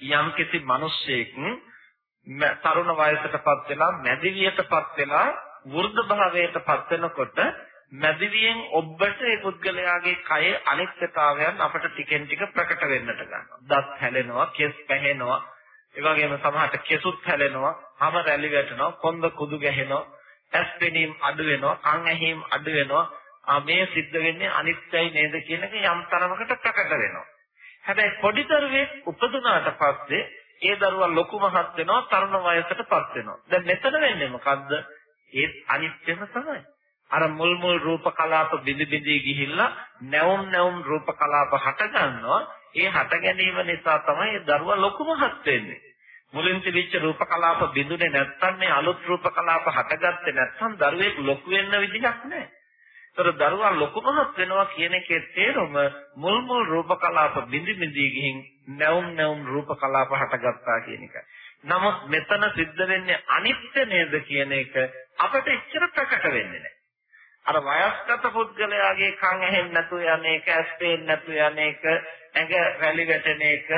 යම්කිසි මිනිසෙක් තරුණ වයසටපත් වෙලා මැදිවියටපත් වෙලා වෘද්ධ භාවයටපත් වෙනකොට මැදිවියෙන් ඔබට ඒ පුද්ගලයාගේ කයේ අනිත්‍යතාවයන් අපට ටිකෙන් ටික ප්‍රකට වෙන්නට ගන්නවා. දත් හැලෙනවා, කෙස් පැහෙනවා, ඒ වගේම සමහරට කෙසුත් හැලෙනවා, හම රැලි වැටෙනවා, කොන්ද කුදු ගැහෙනවා, ඇස් පෙනීම අඩු වෙනවා, කන් ඇහිීම අඩු වෙනවා. ආ මේ සිද්ධ වෙන්නේ අනිත්‍යයි නේද කියන එක යම් තරමකට ප්‍රකට වෙනවා. හැබැයි පොඩි දරුවෙක් උපදුනාට පස්සේ ඒ දරුවා ලොකු මහත් වෙනවා තරුණ වයසටපත් වෙනවා. දැන් මෙතන වෙන්නේ මොකද්ද? ඒ අනිත්‍යම තමයි. අර මුල් මුල් රූප කලාප බිඳ බිඳී ගිහිල්ලා නැවුම් නැවුම් රූප කලාප හට ගන්නවා. ඒ හට ගැනීම නිසා තමයි ඒ දරුවා ලොකු මහත් වෙන්නේ. මුලින් තිබිච්ච රූප කලාප බිඳුනේ නැත්තම් මේ අලුත් රූප කලාප හටගත්තේ නැත්තම් දරුවෙක් ලොකු වෙන්න විදිහක් නැහැ. ඒතර දරුවා ලොකු මහත් වෙනවා කියන එකේ තේරුම මුල් මුල් රූප කලාප බිඳි බිඳි ගිහින් නැවුම් නැවුම් රූප කලාප හටගත්තා කියන එකයි. නමුත් මෙතන සිද්ධ වෙන්නේ අනිත්‍ය නේද කියන එක අපිට එච්චර ප්‍රකට වෙන්නේ නැහැ. අර වයස්ගත පුද්ගලයාගේ කන් ඇහෙන්නේ නැතුව යන එක, ඇස් පේන්නේ නැතුව යන එක, ඇඟ රැලි වැටෙන එක,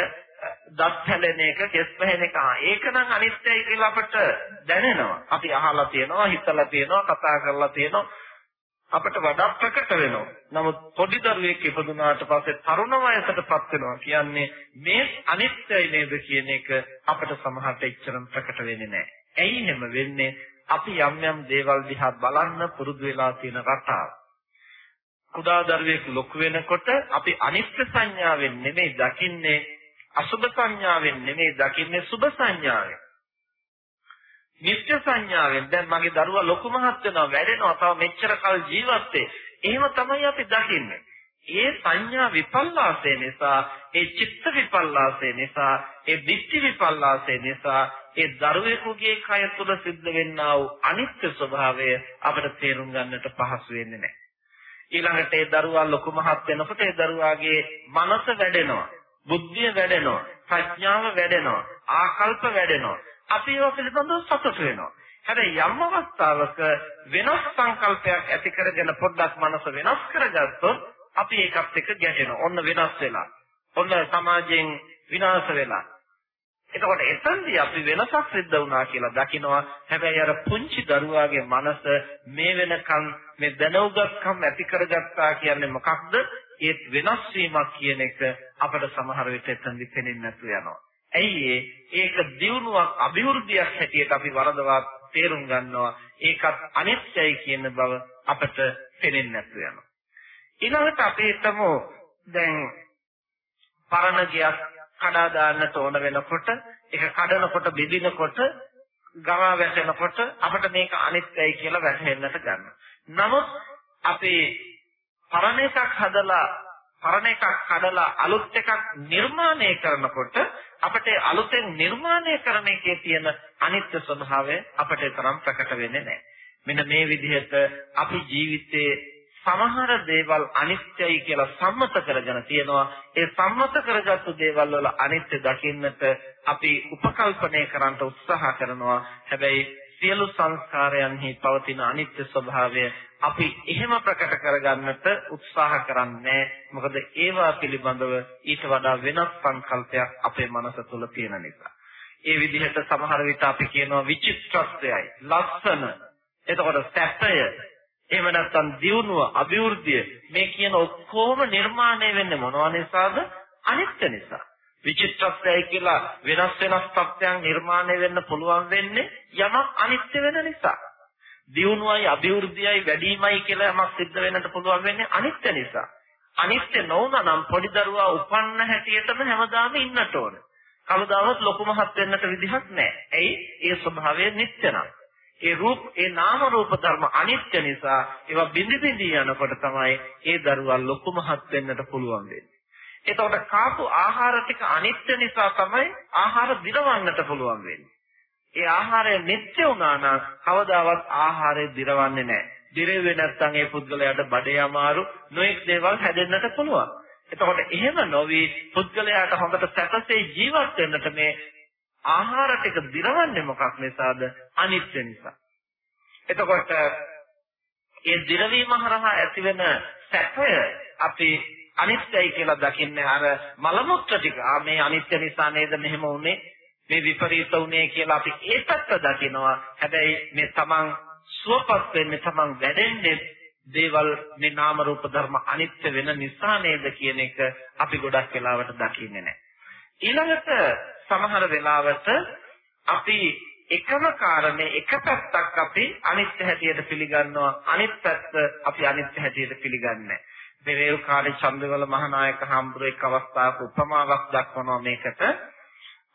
දත් හැලෙන එක, කෙස් පැහෙන එක. ඒක නම් අනිත්‍යයි කියලා අපට දැනෙනවා. අපි අහලා තියෙනවා, හිතලා තියෙනවා, කතා කරලා තියෙනවා. අපට වඩා ප්‍රකට වෙනවා. නමුත් පොඩි දරුවෙක් ඉපදුනාට පස්සේ තරුණ වයසටපත් වෙනවා කියන්නේ මේ අනිත්‍යයි නේද කියන එක අපට සමහරට එච්චරම ප්‍රකට වෙන්නේ නැහැ. ඇයි එහෙම වෙන්නේ? අපි යම් යම් දේවල් දිහා බලන්න පුරුදු වෙලා තියෙන රටාව. කුඩා දරුවෙක් ලොකු වෙනකොට අපි අනිත්‍ය සංඥාවෙන් නෙමෙයි දකින්නේ අසුභ සංඥාවෙන් නෙමෙයි දකින්නේ සුභ සංඥාවෙන්. නිත්‍ය සංඥාවෙන් දැන් මගේ දරුවා ලොකු මහත් වෙනවා වැඩෙනවා තව මෙච්චර කල් ජීවත් එහෙම තමයි අපි දකින්නේ. ඒ සංඥා විපල්ලාසය නිසා, ඒ චිත්ත විපල්ලාසය නිසා, ඒ දිට්ඨි විපල්ලාසය නිසා ඒ දරුවෙකුගේ කය තුළ සිද්ධ වෙන්නා වූ අනිත්‍ය ස්වභාවය අපිට තේරුම් ගන්නට පහසු වෙන්නේ නැහැ. ඊළඟට ඒ දරුවා ලොකු මහත් වෙනකොට ඒ දරුවාගේ මනස වැඩෙනවා, බුද්ධිය වැඩෙනවා, ප්‍රඥාව වැඩෙනවා, ආකල්ප වැඩෙනවා. අපි ඒවා පිළිබඳව සතුට වෙනවා. හැබැයි යම් අවස්ථාවක වෙනස් සංකල්පයක් ඇති කරගෙන පොඩ්ඩක් මනස වෙනස් කරගත්තොත් අපි ඒකත් එක්ක ගැටෙනවා. ඔන්න වෙනස් වෙලා. ඔන්න සමාජයෙන් විනාශ වෙලා. එතකොට එතනදී අපි වෙනසක් සිද්ධ වුණා කියලා දකිනවා. හැබැයි අර පුංචි දරුවාගේ මනස මේ වෙනකන් මේ දැනුගත්කම් ඇති කරගත්තා කියන්නේ මොකක්ද? ඒ වෙනස් වීමක් කියන එක අපිට සමහර විට එතනදී පේන්නේ නැතු වෙනවා. ඇයි ඒක දියුණුවක් අභිවෘද්ධියක් හැටියට අපි වරදවා තේරුම් ගන්නවා. ඒකත් අනිත්‍යයි කියන බව අපට පේන්නේ නැතු වෙනවා. ඊළඟට අපි හිතමු දැන් පරණ ගියක් කඩා දාන්නට ඕන වෙනකොට ඒක කඩනකොට බෙදිනකොට ගමා වැටෙනකොට අපිට මේක අනිත්‍යයි කියලා වැටහෙන්නට ගන්නවා. නමුත් අපි පරණ එකක් හදලා පරණ එකක් කඩලා අලුත් එකක් නිර්මාණය කරනකොට අපිට අලුතෙන් නිර්මාණය කරන එකේ තියෙන අනිත්‍ය ස්වභාවය අපිට තරම් ප්‍රකට වෙන්නේ නැහැ. මෙන්න මේ විදිහට අපි ජීවිතේ සමහර දේවල් අනිත්‍යයි කියලා සම්මත කරගෙන තියෙනවා. ඒ සම්මත කරගත්තු දේවල් වල අනිත්‍ය දකින්නට අපි උපකල්පනය කරන්න උත්සාහ කරනවා. හැබැයි සියලු සංස්කාරයන්හි පවතින අනිත්‍ය ස්වභාවය අපි එහෙම ප්‍රකට කරගන්නට උත්සාහ කරන්නේ මොකද ඒවා පිළිබඳව ඊට වඩා වෙනස් සංකල්පයක් අපේ මනස තුළ තියෙන නිසා. ඒ විදිහට සමහර විට අපි කියනවා විචිත්‍රත්වයයි, ලස්සන. එතකොට සැපය, එහෙම නැත්නම් දියුණුව, අභිවෘද්ධිය මේ කියන ඔක්කොම නිර්මාණය වෙන්නේ මොනවා නිසාද? අනිත්‍ය නිසා. විචිත්‍රත්වයයි කියලා වෙනස් වෙනස් තත්ත්වයන් නිර්මාණය වෙන්න පුළුවන් වෙන්නේ යමක් අනිත්‍ය වෙන නිසා. දියුණුවයි අභිවෘද්ධියයි වැඩිමයි කියලා යමක් සිද්ධ වෙන්නට පුළුවන් වෙන්නේ අනිත්‍ය නිසා. අනිත්‍ය නොවුනා නම් පොඩි දරුවා උපන්න හැටියටම හැමදාම ඉන්නට ඕන. කවදාවත් ලොකු මහත් වෙන්නට විදිහක් නැහැ. ඇයි? ඒ ස්වභාවය නිත්‍ය නම්. ඒ රූප ඒ නාම රූප ධර්ම අනිත්‍ය නිසා ඒවා බිඳි බිඳි යනකොට තමයි ඒ දරුවා ලොකු මහත් වෙන්නට පුළුවන් වෙන්නේ. එතකොට කාපු ආහාර ටික අනිත්‍ය නිසා තමයි ආහාර දිරවන්නට පුළුවන් වෙන්නේ. ඒ ආහාරය නිත්‍ය වුණා නම් කවදාවත් ආහාරය දිරවන්නේ නැහැ. දිරෙන්නේ නැත්නම් ඒ පුද්ගලයාට බඩේ අමාරු නොඑක් දේවල් හැදෙන්නට පුළුවන්. එතකොට එහෙම නොවි පුද්ගලයාට හොඳට සැපසේ ජීවත් වෙන්නට මේ ආහාර ටික දිරවන්නේ මොකක් නිසාද? අනිත්‍ය නිසා. එතකොට ඒ දිරවීම හරහා ඇතිවෙන සැපය අපි අනිත්‍යයි කියලා දකින්නේ අර මල මුත්‍ර ටික. ආ මේ අනිත්‍ය නිසා නේද මෙහෙම වුනේ? මේ විපරීත වුනේ කියලා අපි ඒ පැත්ත දකිනවා. හැබැයි මේ තමන් සුවපත් වෙන්නේ තමන් වැඩෙන්නේ දේවල් මේ නාම රූප ධර්ම අනිත්‍ය වෙන නිසා නේද කියන එක අපි ගොඩක් වෙලාවට දකින්නේ නැහැ. ඊළඟට සමහර වෙලාවට අපි එකම කාරණේ එක පැත්තක් අපි අනිත්‍ය හැටියට පිළිගන්නවා අනිත් පැත්ත අපි අනිත්‍ය හැටියට පිළිගන්නේ නැහැ. දෙවේල් කාලේ චන්දවල මහානායක හාමුදුරුවෝ එක් අවස්ථාවක උපමාවක් දක්වනවා මේකට.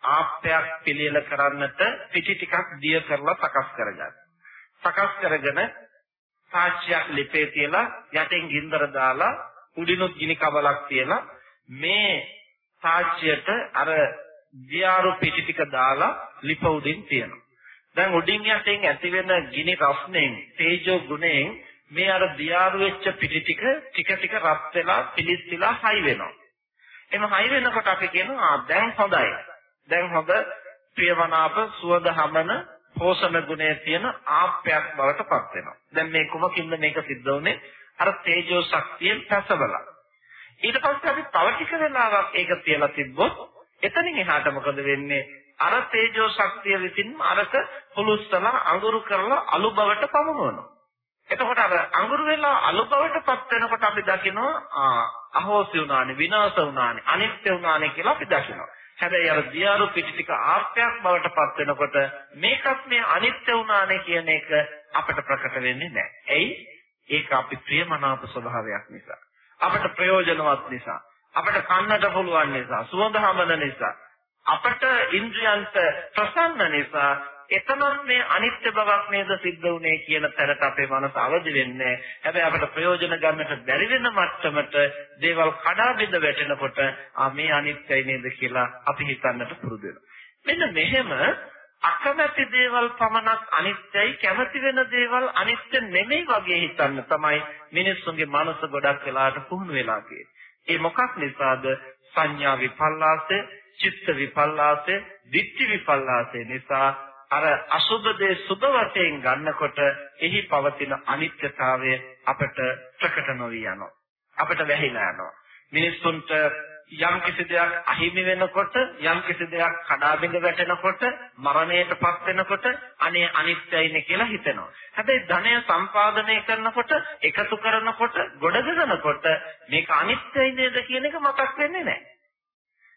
ආප්පයක් පිළියෙල කරන්නට පිටි ටිකක් දිය කරලා සකස් කරගන්න. සකස් කරගෙන සාක්ෂියක් ලිපේ තියලා යටින් ගින්දර දාලා උඩිනුත් ගිනි කබලක් තියලා මේ සාක්ෂියට අර දියාරු පිටි ටික දාලා ලිප උඩින් තියනවා. දැන් උඩින් යටින් ඇති වෙන ගිනි රස්නෙන් තේජෝ ගුණයෙන් මේ අර දියාරු වෙච්ච පිටි ටික ටික ටික රත් වෙලා පිලිස්සලා හයි වෙනවා. එම හයි වෙනකොට අපි කියනවා දැන් හොඳයි. දැන් හොඳ ප්‍රියමනාප සුවඳ හමන පෝෂණ ගුණය තියෙන ආප්පයක් බවට පත් වෙනවා. දැන් මේ කුමකින්ද මේක සිද්ධ වුනේ? අර තේජෝ ශක්තියෙන් පැසවලා. ඊට පස්සේ අපි තව ටික වෙලාවක් ඒක තියලා තිබ්බොත් එතනින් එහාට මොකද වෙන්නේ? අර තේජෝ ශක්තිය විසින්ම අරක පුළුස්සලා අඟුරු කරලා අලු බවට පමුණවනවා. එතකොට අර අඟුරු වෙලා අලු බවට පත් වෙනකොට අපි දකිනවා අහෝසි වුණානේ විනාශ වුණානේ අනිත්‍ය වුණානේ කියලා අපි දකිනවා. හැබැයි අර දියාරු පිටි ටික ආප්‍යයක් බවට පත් වෙනකොට මේකත් මේ අනිත්‍ය වුණානේ කියන එක අපට ප්‍රකට වෙන්නේ නැහැ. එයි ඒක අපි ප්‍රියමනාප ස්වභාවයක් නිසා. අපට ප්‍රයෝජනවත් නිසා. අපට කන්නට පුළුවන් නිසා. සුවඳ හමන නිසා. අපට ඉන්ද්‍රියන්ට ප්‍රසන්න නිසා එතනත් මේ අනිත්‍ය බවක් නේද සිද්ධ වුනේ කියන තැනට අපේ මනස අවදි වෙන්නේ. හැබැයි අපිට ප්‍රයෝජන ගන්නට බැරි වෙන මට්ටමට දේවල් කඩා බිඳ වැටෙනකොට ආ මේ අනිත්‍යයි නේද කියලා අපි හිතන්නට පුරුදු මෙන්න මෙහෙම අකමැති දේවල් පමණක් අනිත්‍යයි කැමති වෙන දේවල් අනිත්‍ය නෙමෙයි වගේ හිතන්න තමයි මිනිස්සුන්ගේ මනස ගොඩක් වෙලාට පුහුණු වෙලා ඒ මොකක් නිසාද? සංඥා විපල්ලාසය, චිත්ත විපල්ලාසය, ditthi විපල්ලාසය නිසා අර අසුබ දේ සුබ වශයෙන් ගන්නකොට එහි පවතින අනිත්‍යතාවය අපට ප්‍රකට නොවි යනවා. අපට වැහිලා යනවා. මිනිස්සුන්ට යම් කිසි දෙයක් අහිමි වෙනකොට යම් කිසි දෙයක් කඩාබිඳ වැටෙනකොට මරණයටපත් වෙනකොට අනේ අනිත්‍යයිනේ කියලා හිතෙනවා. හැබැයි ධනය සම්පාදනය කරනකොට එකතු කරනකොට ගොඩගනනකොට මේක අනිත්‍යයි නේද කියන එක මතක් වෙන්නේ නැහැ.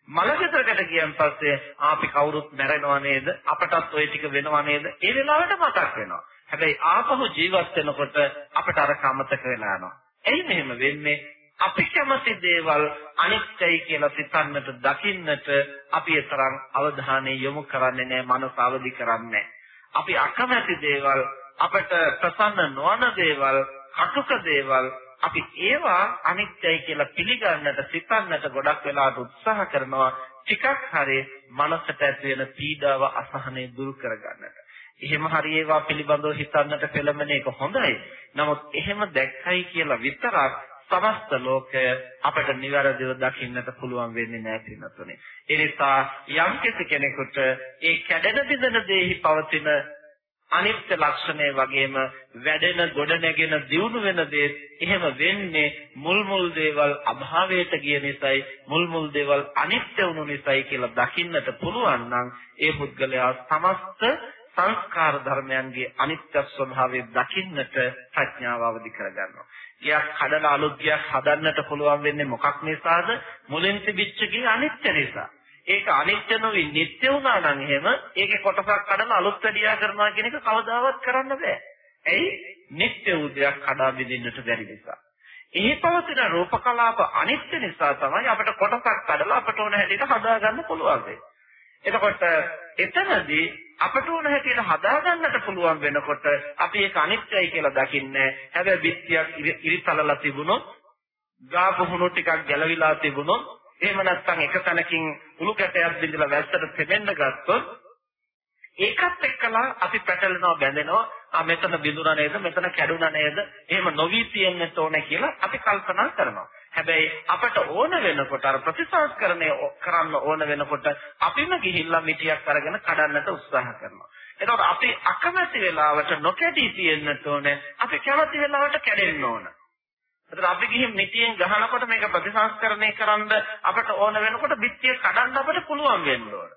මලගෙදරකට ගියන් පස්සේ අපි කවුරුත් මැරෙනවා නේද? අපටත් ওই ටික වෙනවා නේද? ඒ වෙලාවට මතක් වෙනවා. හැබැයි ආපහු ජීවත් වෙනකොට අපට අර කමතක වෙලා යනවා. එයි මෙහෙම වෙන්නේ. අපි කැමති දේවල් අනිත්‍යයි කියලා සිතන්නට දකින්නට අපි තරම් අවධානය යොමු කරන්නේ නැහැ මනස අවදි කරන්නේ අපි අකමැති දේවල් අපට ප්‍රසන්න නොවන දේවල් කටුක දේවල් අපි ඒවා අනිත්‍යයි කියලා පිළිගන්නට සිතන්නට ගොඩක් වෙලාවට උත්සාහ කරනවා ටිකක් හරි මනසට ඇති වෙන පීඩාව අසහනය දුරු කරගන්නට. එහෙම හරි ඒවා පිළිබඳව හිතන්නට පෙළඹෙන එක හොඳයි. නමුත් එහෙම දැක්කයි කියලා විතරක් සමස්ත ලෝකය අපට නිවැරදිව දකින්නට පුළුවන් වෙන්නේ නැහැ පින්නතුනේ. ඒ නිසා යම් කෙනෙකුට ඒ කැඩෙන බිඳෙන දෙෙහි පවතින අනිත්‍ය ලක්ෂණය වගේම වැඩෙන ගොඩනැගෙන දියුණු වෙන දේ එහෙම වෙන්නේ මුල් මුල් දේවල් අභාවයට ගිය නිසායි මුල් මුල් දේවල් අනිත්‍ය වුණු නිසායි කියලා දකින්නට පුළුවන් නම් ඒ පුද්ගලයා සමස්ත සංස්කාර ධර්මයන්ගේ අනිත්‍ය ස්වභාවය දකින්නට ප්‍රඥාව අවදි කරගන්නවා. ගියක් හදලා අලුත් ගියක් හදන්නට පුළුවන් වෙන්නේ මොකක් නිසාද? මුලින් තිබිච්ච ගේ අනිත්‍ය නිසා. ඒක අනිත්‍ය නොවි නිට්ටය වුණා නම් එහෙම ඒකේ කොටසක් කඩලා අලුත් වැඩියා කරනවා කියන එක කවදාවත් කරන්න බෑ. ඇයි? නිට්ටය වූ දෙයක් කඩා බෙදෙන්නට බැරි නිසා. එහි පවතින රූප කලාප අනිත්‍ය නිසා තමයි අපිට කොටසක් කඩලා අපට ඕන හැටියට හදාගන්න පුළුවන් වෙන්නේ. එතකොට එතනදී අපට ඕන හැටියට හදාගන්නට පුළුවන් වෙනකොට අපි ඒක අනිත්‍යයි කියලා දකින්නේ හැබැයි බිත්තියක් ඉරිතලලා තිබුණොත් ගාපහුණු ටිකක් ගැලවිලා තිබුණොත් එහෙම නැත්නම් එක තැනකින් උණු කැටයක් බිඳලා වැස්සට තෙමෙන්න ගත්තොත් ඒකත් එක්කලා අපි පැටලෙනවා බැඳෙනවා. ආ මෙතන බිඳුණා නේද? මෙතන කැඩුණා නේද? එහෙම නොවි තියෙන්නට ඕනේ කියලා අපි කල්පනා කරනවා. හැබැයි අපට ඕන වෙනකොට අර ප්‍රතිසංස්කරණය කරන්න ඕන වෙනකොට අපිම ගිහිල්ලා මිටියක් අරගෙන කඩන්නට උත්සාහ කරනවා. එතකොට අපි අකමැති වෙලාවට නොකැඩී තියෙන්නට ඕනේ. අපි කැමති වෙලාවට කැඩෙන්න ඕනේ. එතකොට අපි ගිහින් මිටියෙන් ගහනකොට මේක ප්‍රතිසංස්කරණය කරන්න අපට ඕන වෙනකොට පිටිය කඩන්න අපට පුළුවන් වෙන්න ඕන.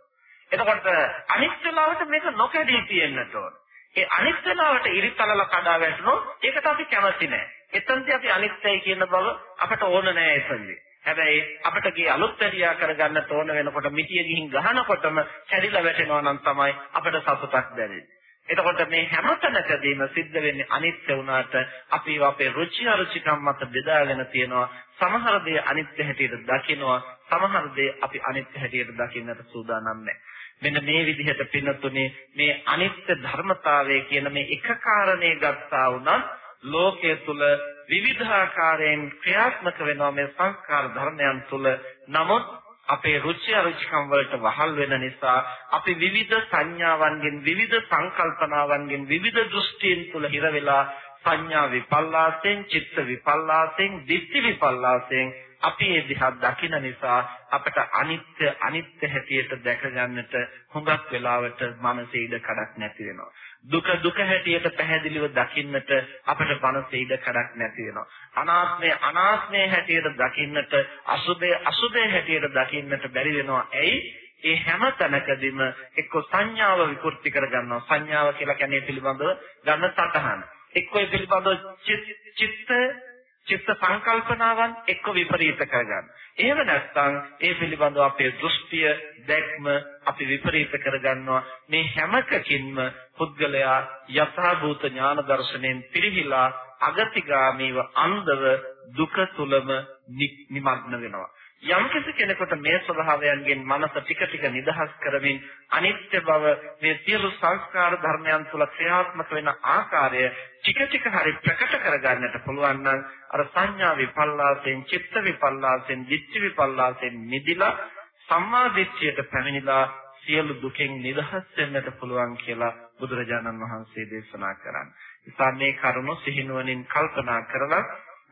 එතකොට අනිත් වෙලාවට මේක නොකඩී තියෙන්නට ඕන. ඒ අනිත් වෙලාවට ඉරිතලල කඩා වැටුණොත් ඒකට අපි කැමති නැහැ. එතනදී අපි අනිත්‍යයි කියන බව අපට ඕන නැහැ එතනදී. හැබැයි අපිට ගේ අලුත් ඇරියා කරගන්න ඕන වෙනකොට මිටිය ගිහින් ගහනකොටම කැඩිලා වැටෙනවා නම් තමයි අපිට සතුටක් දැනෙන්නේ. එතකොට මේ හැමතැනකදීම සිද්ධ වෙන්නේ අනිත්‍ය වුණාට අපි අපේ රුචි අරුචිකම් මත බෙදාගෙන තියෙනවා. සමහර දේ අනිත්‍ය හැටියට දකිනවා. සමහර දේ අපි අනිත්‍ය හැටියට දකින්නට සූදානම් නැහැ. මෙන්න මේ විදිහට පින්නතුනේ මේ අනිත්‍ය ධර්මතාවය කියන මේ එක කාරණේ ගත්තා වුණත් ලෝකයේ තුල විවිධාකාරයෙන් ක්‍රියාත්මක වෙනවා මේ සංස්කාර ධර්මයන් තුල නමුත් අපේ රුචි අරුචිකම් වලට වහල් වෙන නිසා අපි විවිධ සංඥාවන්ගෙන් විවිධ සංකල්පනාවන්ගෙන් විවිධ දෘෂ්ටීන් තුල හිර වෙලා සංඥා විපල්ලාසෙන් චිත්ත විපල්ලාසෙන් දිට්ඨි විපල්ලාසෙන් අපි ඒ දිහා දකින නිසා අපට අනිත්‍ය අනිත්‍ය හැටියට දැක ගන්නට හුඟක් වෙලාවට මනසේ ඉඩ කඩක් නැති වෙනවා දුක දුක හැටියට පැහැදිලිව දකින්නට අපට මනසේ ඉඩ කඩක් නැති වෙනවා. අනාත්මය අනාත්මය හැටියට දකින්නට අසුභය අසුභය හැටියට දකින්නට බැරි වෙනවා. ඇයි? ඒ හැම තැනකදීම එක්ක සංඥාව විකෘති කරගන්නවා. සංඥාව කියලා කියන්නේ පිළිබඳව ගන්න සටහන. එක්ක ඒ පිළිබඳව චිත්ත චිත්ත සංකල්පනාවන් එක්ක විපරීත කරගන්න. එහෙම නැත්නම් ඒ පිළිබඳව අපේ දෘෂ්ටිය දැක්ම අපි විපරීත කරගන්නවා. මේ හැමකකින්ම පුද්ගලයා යථාභූත ඥාන දර්ශනයෙන් පිරිහිලා අගතිගාමීව අන්ධව දුක තුලම නිමග්න වෙනවා. යම් කෙනෙකුට මේ ස්වභාවයන්ගෙන් මනස ටික ටික නිදහස් කරමින් අනිත්‍ය බව මේ සියලු සංස්කාර ධර්මයන් තුල ක්‍රියාත්මක වෙන ආකාරය ටික ටික හරි ප්‍රකට කරගන්නට පුළුවන් නම් අර සංඥා විපල්ලාසෙන් චිත්ත විපල්ලාසෙන් දිට්ඨි විපල්ලාසෙන් නිදිලා සම්මා දිට්ඨියට පැමිණිලා සියලු දුකෙන් නිදහස් වෙන්නට පුළුවන් කියලා බුදුරජාණන් වහන්සේ දේශනා කරන්නේ. ඉතින් මේ කරුණ සිහිනුවණින් කල්පනා කරලා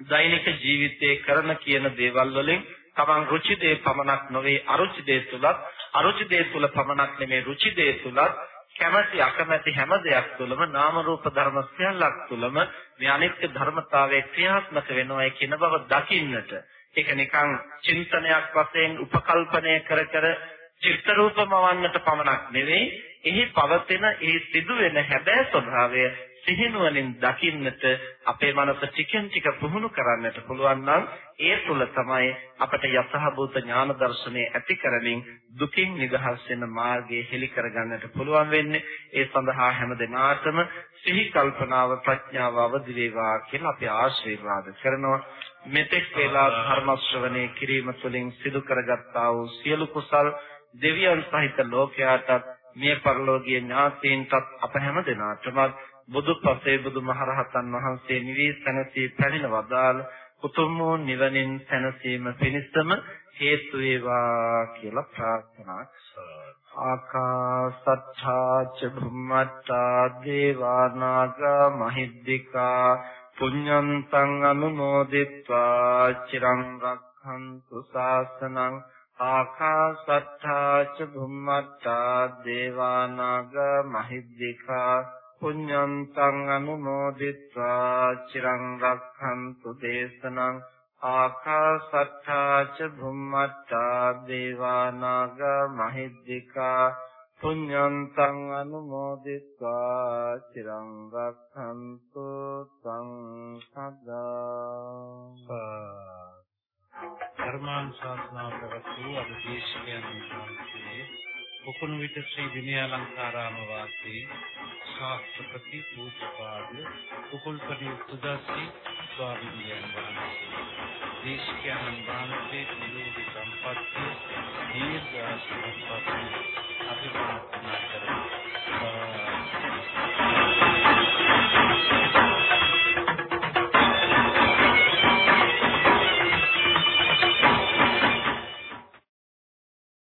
දෛනික ජීවිතයේ කරන කියන දේවල් වලින් තමන් රුචි දේ පමණක් නොවේ අරුචි දේ තුලත් අරුචි දේ තුල පමණක් නෙමේ රුචි දේ තුලත් කැමැති අකමැති හැම දෙයක් තුළම නාම රූප ධර්ම සියල්ලක් තුළම මේ අනිත්‍ය ධර්මතාවයේ ක්‍රියාත්මක වෙනවා කියන බව දකින්නට. ඒක නිකන් චින්තනයක් වශයෙන් උපකල්පනය කර කර චිත්ත රූපමවන්නට පමණක් නෙවෙයි එහි පවතින ඒ සිදුවෙන හැබෑ ස්වභාවය සිහිනුවණින් දකින්නට අපේ මනස ටිකෙන් ටික පුහුණු කරන්නට පුළුවන් නම් ඒ තුල තමයි අපට යථාභූත ඥාන දර්ශනය ඇති කරමින් දුකින් නිදහස් වෙන මාර්ගය හෙලි කරගන්නට පුළුවන් වෙන්නේ. ඒ සඳහා හැම දිනාටම සිහි කල්පනාව ප්‍රඥාව අවදි වේවා කියලා අපි ආශිර්වාද කරනවා. මෙතෙක් වේලා ධර්ම ශ්‍රවණය කිරීම තුළින් සිදු කරගත්තා වූ සියලු කුසල් දෙවියන් සහිත ලෝකයාටත් මේ පරලෝකීය ඥාතීන්ටත් අප හැම දිනාටම බුදුපසේ බුදුමහරහතන් වහන්සේ නිවී සැනසී පැමිණ වදාළ උතුම් වූ නිවනින් සැනසීම පිණිසම හේතු වේවා කියලා ප්‍රාර්ථනා කරා. ආකාසත්තා ච භුම්මත්තා දේවා නාග මහිද්దికා පුඤ්ඤන්තං අනුමෝදිත්වා චිරං රක්ඛන්තු ශාසනං ආකාසත්තා ච භුම්මත්තා දේවා නාග මහිද්దికා පුඤ්ඤන්තං අනුමෝදිත්වා චිරං රක්ඛන්තු දේශනං ආකාසත්තා ච භුම්මත්තා දේවා නාග මහිද්దికා පුඤ්ඤන්තං අනුමෝදිත්වා චිරං රක්ඛන්තු සං සදා ධර්මානුශාසනා ප්‍රවෘත්ති අධිශේෂයන් වහන්සේ පොකුණු විට ශ්‍රී විනයාලංකාරාම වාසී ශාස්ත්‍රපති පූජ්‍යපාද කුකුල්පති සුදස්සි ස්වාමීන් වහන්සේ. දේශකයන් වහන්සේ නිරෝධ සම්පත්‍ය දීර්ඝාසනපති අභිමාන කරනවා